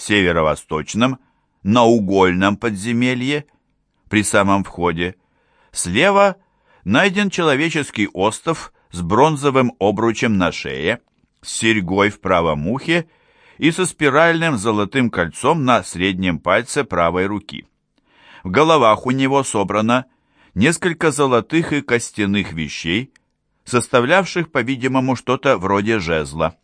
в северо-восточном, наугольном подземелье, при самом входе, слева найден человеческий остов с бронзовым обручем на шее, с серьгой в правом ухе и со спиральным золотым кольцом на среднем пальце правой руки. В головах у него собрано несколько золотых и костяных вещей, составлявших, по-видимому, что-то вроде жезла.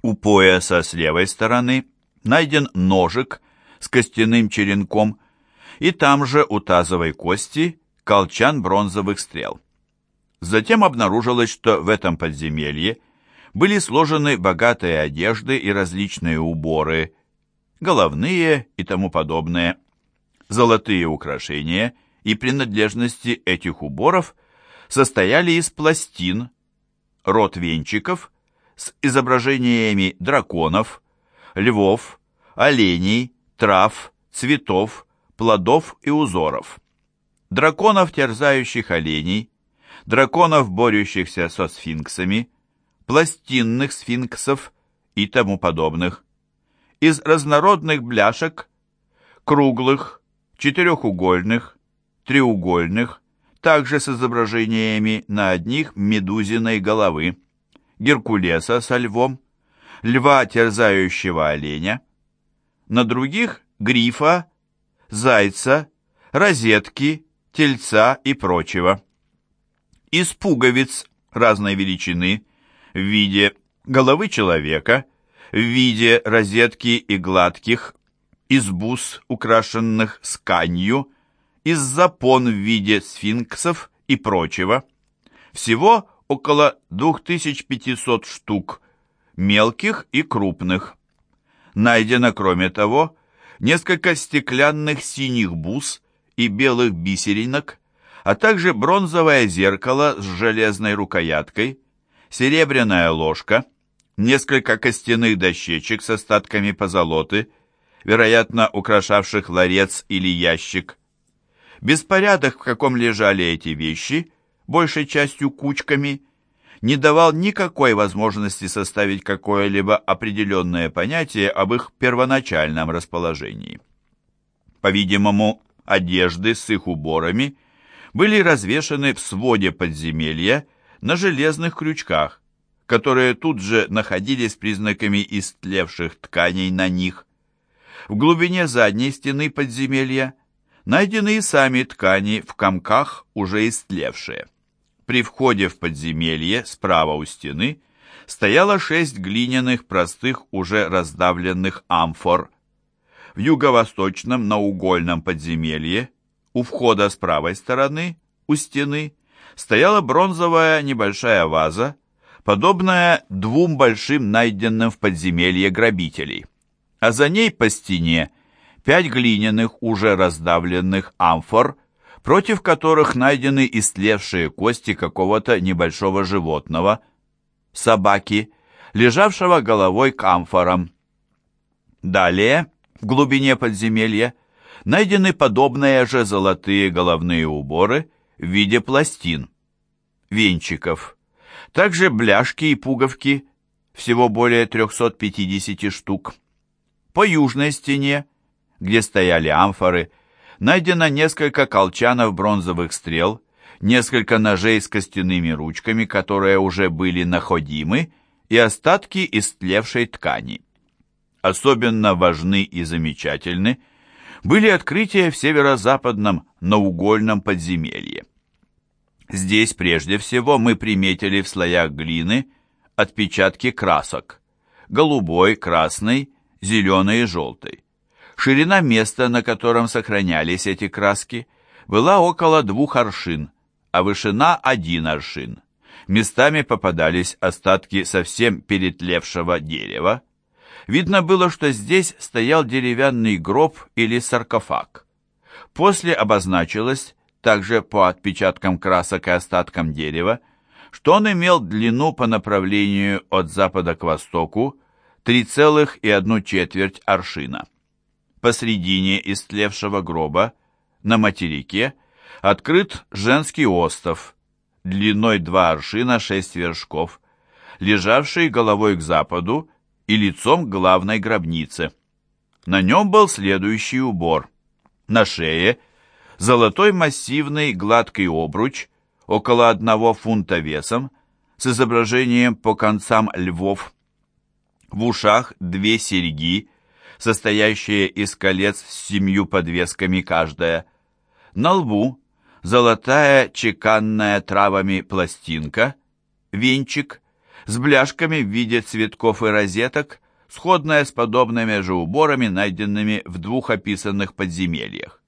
У пояса с левой стороны найден ножик с костяным черенком, и там же у тазовой кости колчан бронзовых стрел. Затем обнаружилось, что в этом подземелье были сложены богатые одежды и различные уборы, головные и тому подобное. Золотые украшения и принадлежности этих уборов состояли из пластин, рот венчиков с изображениями драконов, львов, оленей, трав, цветов, плодов и узоров. Драконов, терзающих оленей, драконов, борющихся со сфинксами, пластинных сфинксов и тому подобных. Из разнородных бляшек, круглых, четырехугольных, треугольных, также с изображениями на одних медузиной головы, Геркулеса со львом, льва, терзающего оленя, на других грифа, зайца, розетки, тельца и прочего. Из пуговиц разной величины в виде головы человека, в виде розетки и гладких, из бус, украшенных сканью, из запон в виде сфинксов и прочего. Всего около 2500 штук, мелких и крупных. Найдено, кроме того, несколько стеклянных синих бус и белых бисеринок, а также бронзовое зеркало с железной рукояткой, серебряная ложка, несколько костяных дощечек с остатками позолоты, вероятно, украшавших ларец или ящик. Беспорядок, в каком лежали эти вещи, большей частью кучками, не давал никакой возможности составить какое-либо определенное понятие об их первоначальном расположении. По-видимому, одежды с их уборами были развешаны в своде подземелья на железных крючках, которые тут же находились признаками истлевших тканей на них. В глубине задней стены подземелья найдены и сами ткани в комках, уже истлевшие. При входе в подземелье справа у стены стояло шесть глиняных простых уже раздавленных амфор. В юго-восточном наугольном подземелье у входа с правой стороны, у стены, стояла бронзовая небольшая ваза, подобная двум большим найденным в подземелье грабителей. А за ней по стене пять глиняных, уже раздавленных амфор – против которых найдены истлевшие кости какого-то небольшого животного, собаки, лежавшего головой к амфорам. Далее, в глубине подземелья, найдены подобные же золотые головные уборы в виде пластин, венчиков, также бляшки и пуговки, всего более 350 штук. По южной стене, где стояли амфоры, найдено несколько колчанов бронзовых стрел, несколько ножей с костяными ручками, которые уже были находимы, и остатки истлевшей ткани. Особенно важны и замечательны были открытия в северо-западном наугольном подземелье. Здесь прежде всего мы приметили в слоях глины отпечатки красок – голубой, красный, зеленый и желтый. Ширина места, на котором сохранялись эти краски, была около двух аршин, а вышина один аршин. Местами попадались остатки совсем перетлевшего дерева. Видно было, что здесь стоял деревянный гроб или саркофаг. После обозначилось, также по отпечаткам красок и остаткам дерева, что он имел длину по направлению от запада к востоку 3,1 четверть аршина. Посредине истлевшего гроба, на материке, открыт женский остов, длиной два аршина шесть вершков, лежавший головой к западу и лицом к главной гробнице. На нем был следующий убор. На шее золотой массивный гладкий обруч, около одного фунта весом, с изображением по концам львов. В ушах две серьги, состоящие из колец с семью подвесками каждая. На лбу золотая чеканная травами пластинка, венчик с бляшками в виде цветков и розеток, сходная с подобными же уборами, найденными в двух описанных подземельях.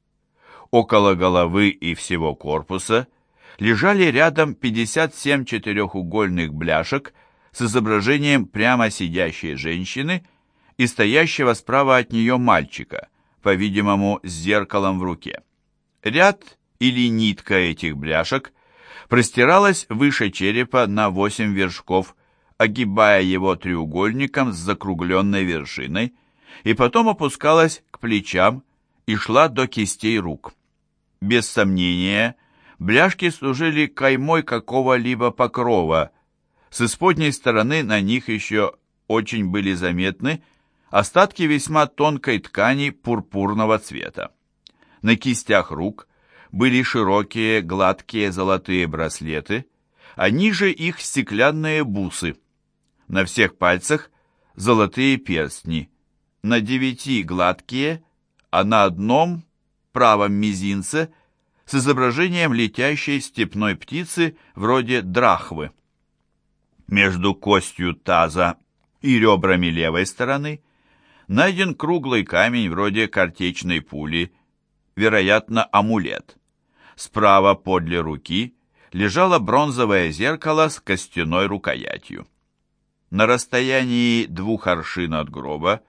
Около головы и всего корпуса лежали рядом 57 четырехугольных бляшек с изображением прямо сидящей женщины и стоящего справа от нее мальчика, по-видимому, с зеркалом в руке. Ряд или нитка этих бляшек простиралась выше черепа на 8 вершков, огибая его треугольником с закругленной вершиной, и потом опускалась к плечам и шла до кистей рук. Без сомнения, бляшки служили каймой какого-либо покрова. С исподней стороны на них еще очень были заметны остатки весьма тонкой ткани пурпурного цвета. На кистях рук были широкие гладкие золотые браслеты, а ниже их стеклянные бусы. На всех пальцах золотые перстни, на девяти гладкие, а на одном, правом мизинце, с изображением летящей степной птицы вроде драхвы. Между костью таза и ребрами левой стороны найден круглый камень вроде картечной пули, вероятно, амулет. Справа подле руки лежало бронзовое зеркало с костяной рукоятью. На расстоянии двух аршин от гроба,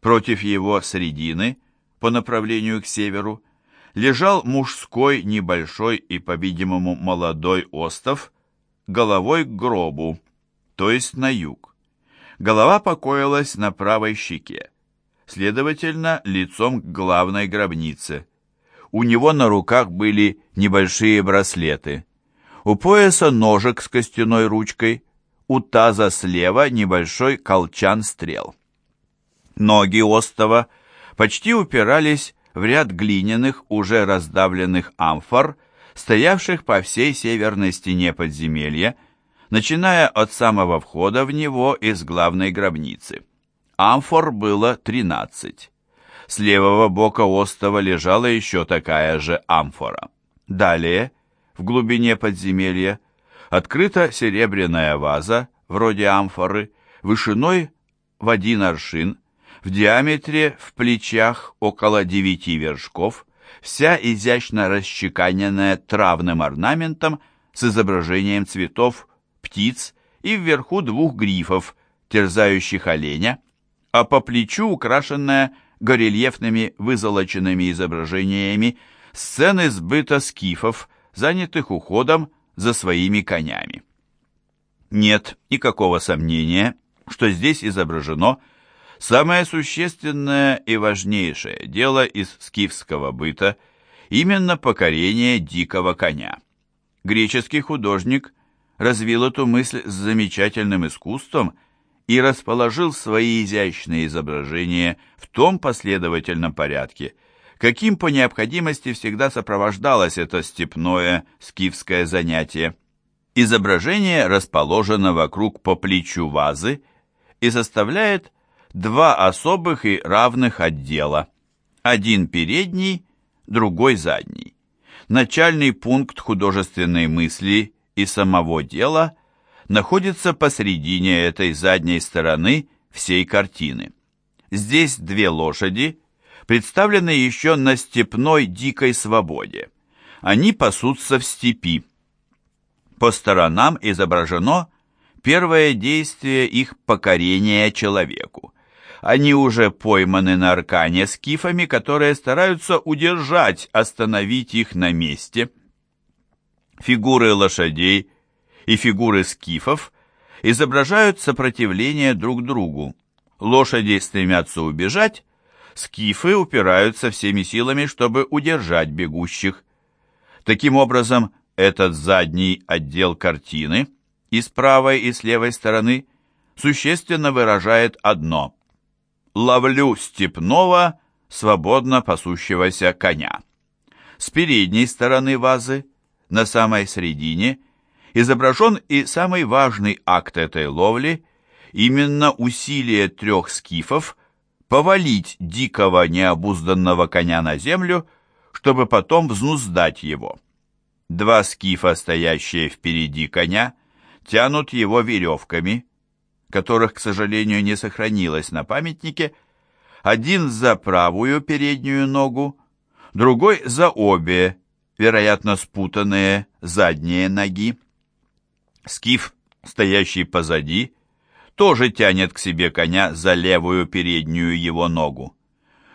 против его средины, по направлению к северу, лежал мужской небольшой и, по-видимому, молодой остов, головой к гробу, то есть на юг. Голова покоилась на правой щеке, следовательно, лицом к главной гробнице – у него на руках были небольшие браслеты. У пояса ножик с костяной ручкой, у таза слева небольшой колчан стрел. Ноги остова почти упирались в ряд глиняных, уже раздавленных амфор, стоявших по всей северной стене подземелья, начиная от самого входа в него из главной гробницы. Амфор было тринадцать. С левого бока остова лежала еще такая же амфора. Далее, в глубине подземелья, открыта серебряная ваза, вроде амфоры, вышиной в один аршин, в диаметре в плечах около девяти вершков, вся изящно расчеканенная травным орнаментом с изображением цветов, птиц и вверху двух грифов, терзающих оленя, а по плечу украшенная горельефными вызолоченными изображениями сцены сбыта скифов, занятых уходом за своими конями. Нет никакого сомнения, что здесь изображено самое существенное и важнейшее дело из скифского быта, именно покорение дикого коня. Греческий художник развил эту мысль с замечательным искусством – и расположил свои изящные изображения в том последовательном порядке, каким по необходимости всегда сопровождалось это степное скифское занятие. Изображение расположено вокруг по плечу вазы и составляет два особых и равных отдела, один передний, другой задний. Начальный пункт художественной мысли и самого дела – находится посредине этой задней стороны всей картины. Здесь две лошади, представлены еще на степной дикой свободе. Они пасутся в степи. По сторонам изображено первое действие их покорения человеку. Они уже пойманы на аркане скифами, которые стараются удержать, остановить их на месте. Фигуры лошадей и фигуры скифов изображают сопротивление друг другу. Лошади стремятся убежать, скифы упираются всеми силами, чтобы удержать бегущих. Таким образом, этот задний отдел картины и с правой и с левой стороны существенно выражает одно. ловлю степного, свободно пасущегося коня. С передней стороны вазы, на самой середине, изображен и самый важный акт этой ловли, именно усилие трех скифов повалить дикого необузданного коня на землю, чтобы потом взнуздать его. Два скифа, стоящие впереди коня, тянут его веревками, которых, к сожалению, не сохранилось на памятнике, один за правую переднюю ногу, другой за обе, вероятно, спутанные задние ноги. Скиф, стоящий позади, тоже тянет к себе коня за левую переднюю его ногу.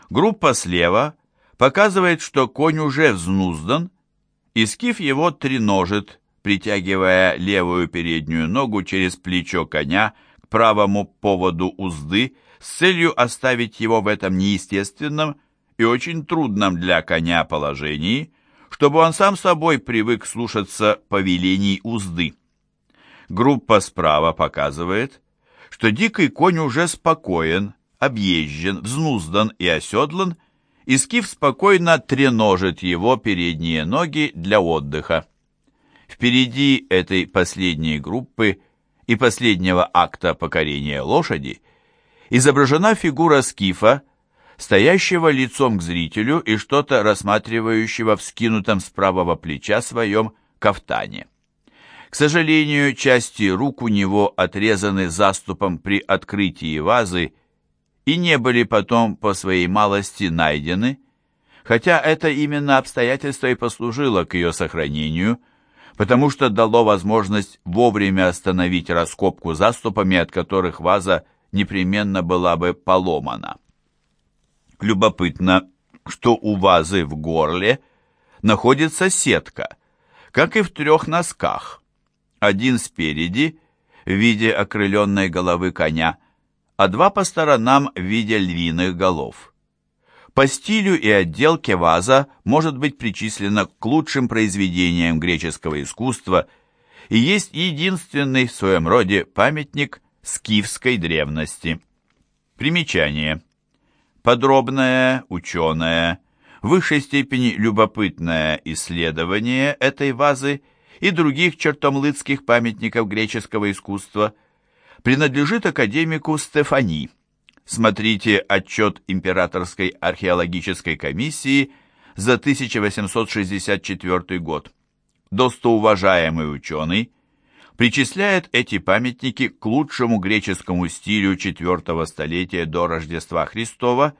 Группа слева показывает, что конь уже взнуздан, и скиф его треножит, притягивая левую переднюю ногу через плечо коня к правому поводу узды с целью оставить его в этом неестественном и очень трудном для коня положении, чтобы он сам собой привык слушаться повелений узды. Группа справа показывает, что дикий конь уже спокоен, объезжен, взнуздан и оседлан, и скиф спокойно треножит его передние ноги для отдыха. Впереди этой последней группы и последнего акта покорения лошади изображена фигура скифа, стоящего лицом к зрителю и что-то рассматривающего в скинутом с правого плеча своем кафтане. К сожалению, части рук у него отрезаны заступом при открытии вазы и не были потом по своей малости найдены, хотя это именно обстоятельство и послужило к ее сохранению, потому что дало возможность вовремя остановить раскопку заступами, от которых ваза непременно была бы поломана. Любопытно, что у вазы в горле находится сетка, как и в трех носках. Один спереди, в виде окрыленной головы коня, а два по сторонам в виде львиных голов. По стилю и отделке ваза может быть причислена к лучшим произведениям греческого искусства и есть единственный в своем роде памятник скифской древности. Примечание. Подробное, ученое, в высшей степени любопытное исследование этой вазы и других чертомлыцких памятников греческого искусства – принадлежит академику Стефани. Смотрите отчет Императорской археологической комиссии за 1864 год. Достоуважаемый ученый причисляет эти памятники к лучшему греческому стилю IV столетия до Рождества Христова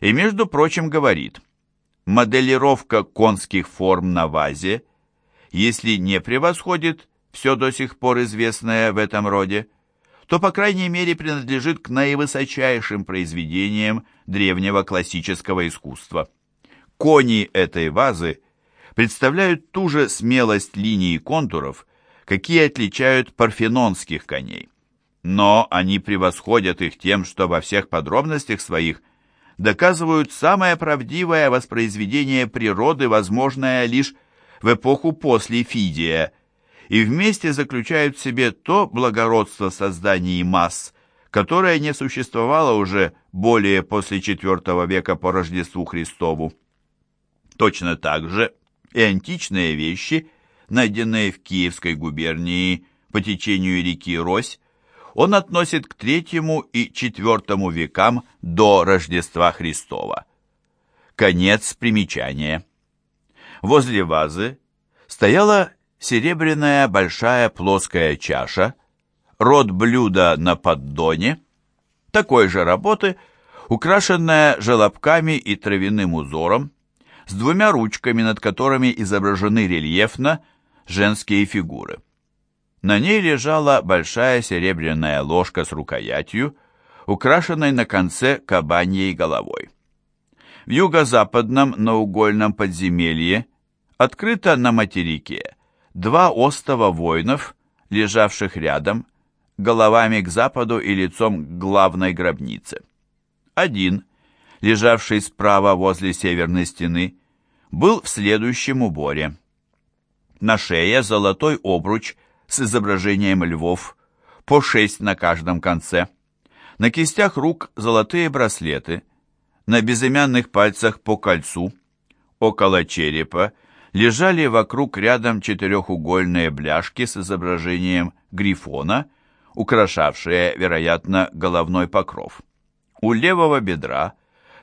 и, между прочим, говорит, моделировка конских форм на вазе, если не превосходит все до сих пор известное в этом роде, то, по крайней мере, принадлежит к наивысочайшим произведениям древнего классического искусства. Кони этой вазы представляют ту же смелость линий и контуров, какие отличают парфенонских коней. Но они превосходят их тем, что во всех подробностях своих доказывают самое правдивое воспроизведение природы, возможное лишь в эпоху после Фидия – и вместе заключают в себе то благородство созданий масс, которое не существовало уже более после IV века по Рождеству Христову. Точно так же и античные вещи, найденные в Киевской губернии по течению реки Рось, он относит к третьему и четвертому векам до Рождества Христова. Конец примечания. Возле вазы стояла серебряная большая плоская чаша, рот блюда на поддоне, такой же работы, украшенная желобками и травяным узором, с двумя ручками, над которыми изображены рельефно женские фигуры. На ней лежала большая серебряная ложка с рукоятью, украшенной на конце кабаньей головой. В юго-западном наугольном подземелье, открыто на материке, Два остова воинов, лежавших рядом, головами к западу и лицом к главной гробнице. Один, лежавший справа возле северной стены, был в следующем уборе. На шее золотой обруч с изображением львов, по шесть на каждом конце. На кистях рук золотые браслеты, на безымянных пальцах по кольцу, около черепа лежали вокруг рядом четырехугольные бляшки с изображением грифона, украшавшие, вероятно, головной покров. У левого бедра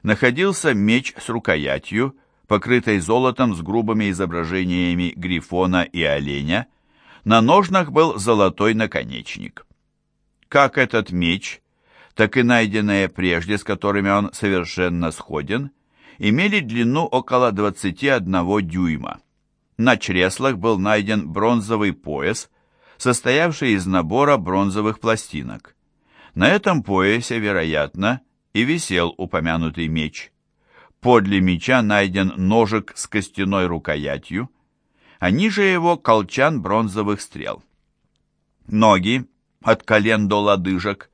находился меч с рукоятью, покрытой золотом с грубыми изображениями грифона и оленя, на ножнах был золотой наконечник. Как этот меч, так и найденные прежде, с которыми он совершенно сходен, имели длину около 21 дюйма. На чреслах был найден бронзовый пояс, состоявший из набора бронзовых пластинок. На этом поясе, вероятно, и висел упомянутый меч. Подле меча найден ножик с костяной рукоятью, а ниже его колчан бронзовых стрел. Ноги, от колен до лодыжек,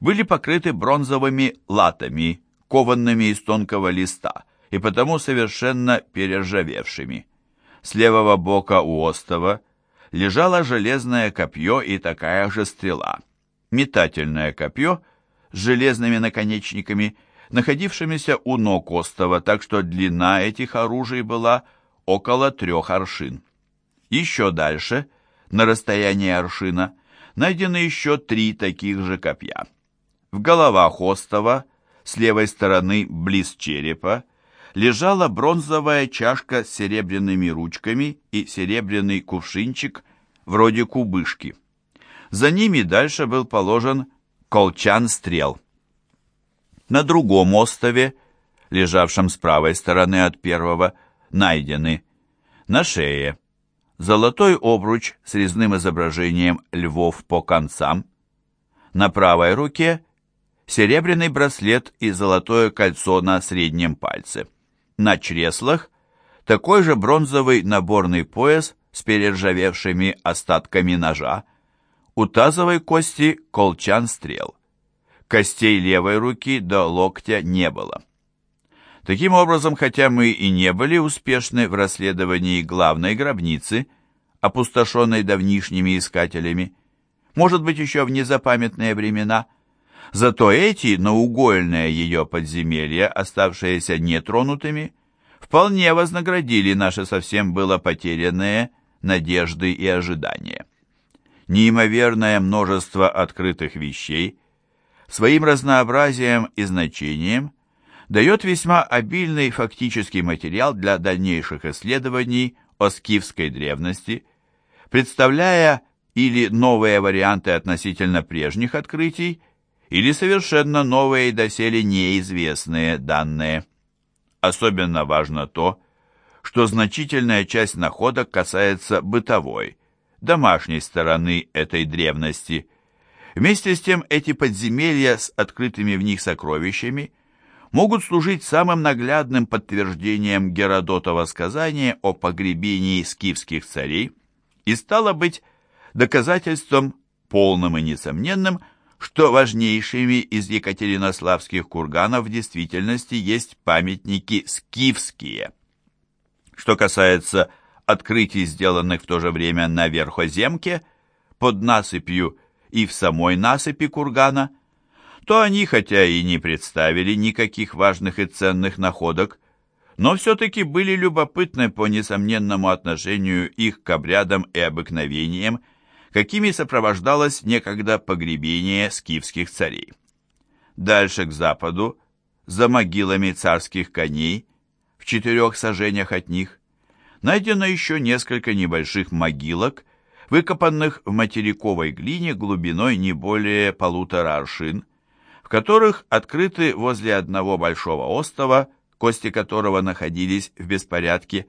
были покрыты бронзовыми латами, кованными из тонкого листа и потому совершенно перержавевшими. С левого бока у остова лежало железное копье и такая же стрела. Метательное копье с железными наконечниками, находившимися у ног остова, так что длина этих оружий была около трех аршин. Еще дальше, на расстоянии аршина, найдены еще три таких же копья. В головах остова с левой стороны, близ черепа, лежала бронзовая чашка с серебряными ручками и серебряный кувшинчик вроде кубышки. За ними дальше был положен колчан стрел. На другом острове, лежавшем с правой стороны от первого, найдены на шее золотой обруч с резным изображением львов по концам, на правой руке серебряный браслет и золотое кольцо на среднем пальце. На чреслах такой же бронзовый наборный пояс с перержавевшими остатками ножа. У тазовой кости колчан стрел. Костей левой руки до локтя не было. Таким образом, хотя мы и не были успешны в расследовании главной гробницы, опустошенной давнишними искателями, может быть, еще в незапамятные времена – Зато эти наугольные ее подземелья, оставшиеся нетронутыми, вполне вознаградили наши совсем было потерянные надежды и ожидания. Неимоверное множество открытых вещей своим разнообразием и значением дает весьма обильный фактический материал для дальнейших исследований о скифской древности, представляя или новые варианты относительно прежних открытий, или совершенно новые и доселе неизвестные данные. Особенно важно то, что значительная часть находок касается бытовой, домашней стороны этой древности. Вместе с тем эти подземелья с открытыми в них сокровищами могут служить самым наглядным подтверждением Геродотова сказания о погребении скифских царей и стало быть доказательством полным и несомненным, что важнейшими из екатеринославских курганов в действительности есть памятники скифские. Что касается открытий, сделанных в то же время на Верхоземке, под насыпью и в самой насыпи кургана, то они, хотя и не представили никаких важных и ценных находок, но все-таки были любопытны по несомненному отношению их к обрядам и обыкновениям, какими сопровождалось некогда погребение скифских царей. Дальше к западу, за могилами царских коней, в четырех сажениях от них, найдено еще несколько небольших могилок, выкопанных в материковой глине глубиной не более полутора аршин, в которых открыты возле одного большого острова, кости которого находились в беспорядке,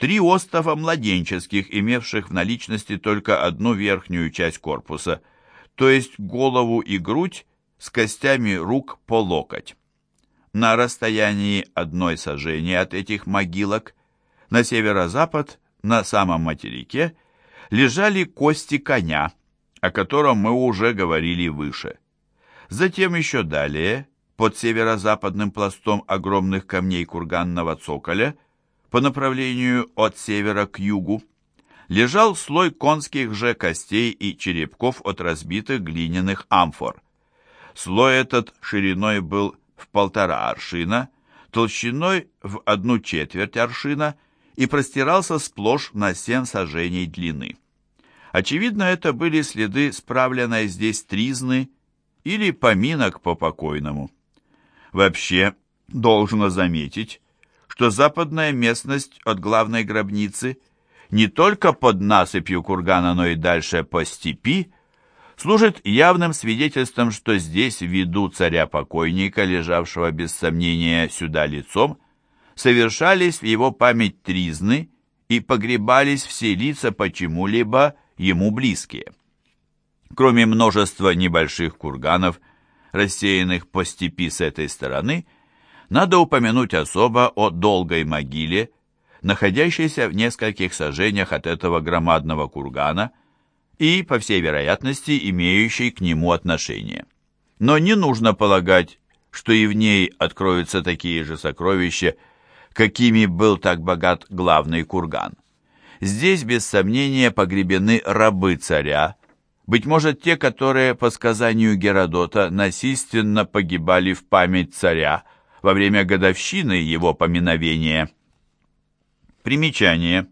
три остова младенческих, имевших в наличности только одну верхнюю часть корпуса, то есть голову и грудь с костями рук по локоть. На расстоянии одной сажени от этих могилок на северо-запад, на самом материке, лежали кости коня, о котором мы уже говорили выше. Затем еще далее, под северо-западным пластом огромных камней курганного цоколя, по направлению от севера к югу, лежал слой конских же костей и черепков от разбитых глиняных амфор. Слой этот шириной был в полтора аршина, толщиной в одну четверть аршина и простирался сплошь на семь сажений длины. Очевидно, это были следы справленной здесь тризны или поминок по покойному. Вообще, должно заметить, что западная местность от главной гробницы не только под насыпью кургана, но и дальше по степи, служит явным свидетельством, что здесь, в виду царя-покойника, лежавшего без сомнения сюда лицом, совершались в его память тризны и погребались все лица почему-либо ему близкие. Кроме множества небольших курганов, рассеянных по степи с этой стороны, надо упомянуть особо о долгой могиле, находящейся в нескольких сажениях от этого громадного кургана и, по всей вероятности, имеющей к нему отношение. Но не нужно полагать, что и в ней откроются такие же сокровища, какими был так богат главный курган. Здесь, без сомнения, погребены рабы царя, быть может, те, которые, по сказанию Геродота, насильственно погибали в память царя во время годовщины его поминовения. Примечание.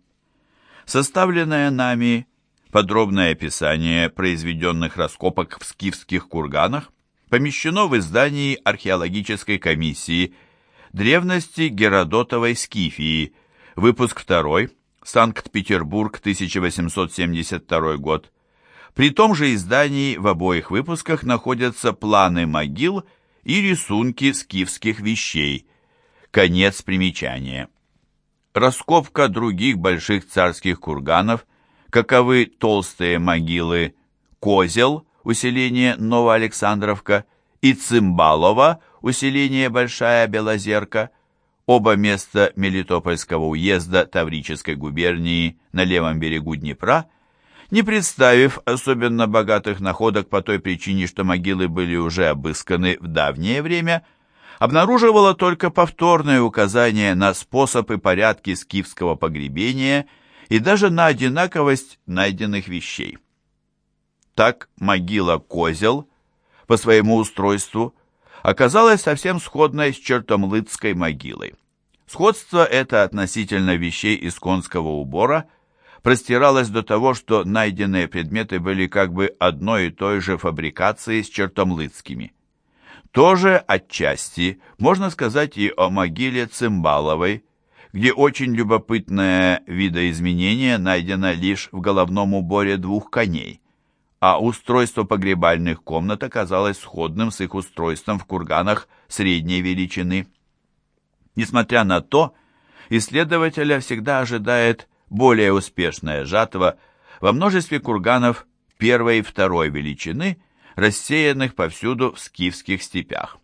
Составленное нами подробное описание произведенных раскопок в скифских курганах помещено в издании археологической комиссии «Древности Геродотовой Скифии», выпуск 2, Санкт-Петербург, 1872 год. При том же издании в обоих выпусках находятся планы могил и рисунки скифских вещей. Конец примечания. Раскопка других больших царских курганов, каковы толстые могилы Козел, усиление Новоалександровка, и Цимбалова, усиление Большая Белозерка, оба места Мелитопольского уезда Таврической губернии на левом берегу Днепра, не представив особенно богатых находок по той причине, что могилы были уже обысканы в давнее время, обнаруживала только повторное указание на способ и порядки скифского погребения и даже на одинаковость найденных вещей. Так могила Козел по своему устройству оказалась совсем сходной с Чертомлыцкой могилой. Сходство это относительно вещей из конского убора простиралось до того, что найденные предметы были как бы одной и той же фабрикации с Чертомлыцкими. Тоже отчасти можно сказать и о могиле Цимбаловой, где очень любопытное видоизменение найдено лишь в головном уборе двух коней – а устройство погребальных комнат оказалось сходным с их устройством в курганах средней величины. Несмотря на то, исследователя всегда ожидает более успешная жатва во множестве курганов первой и второй величины, рассеянных повсюду в скифских степях.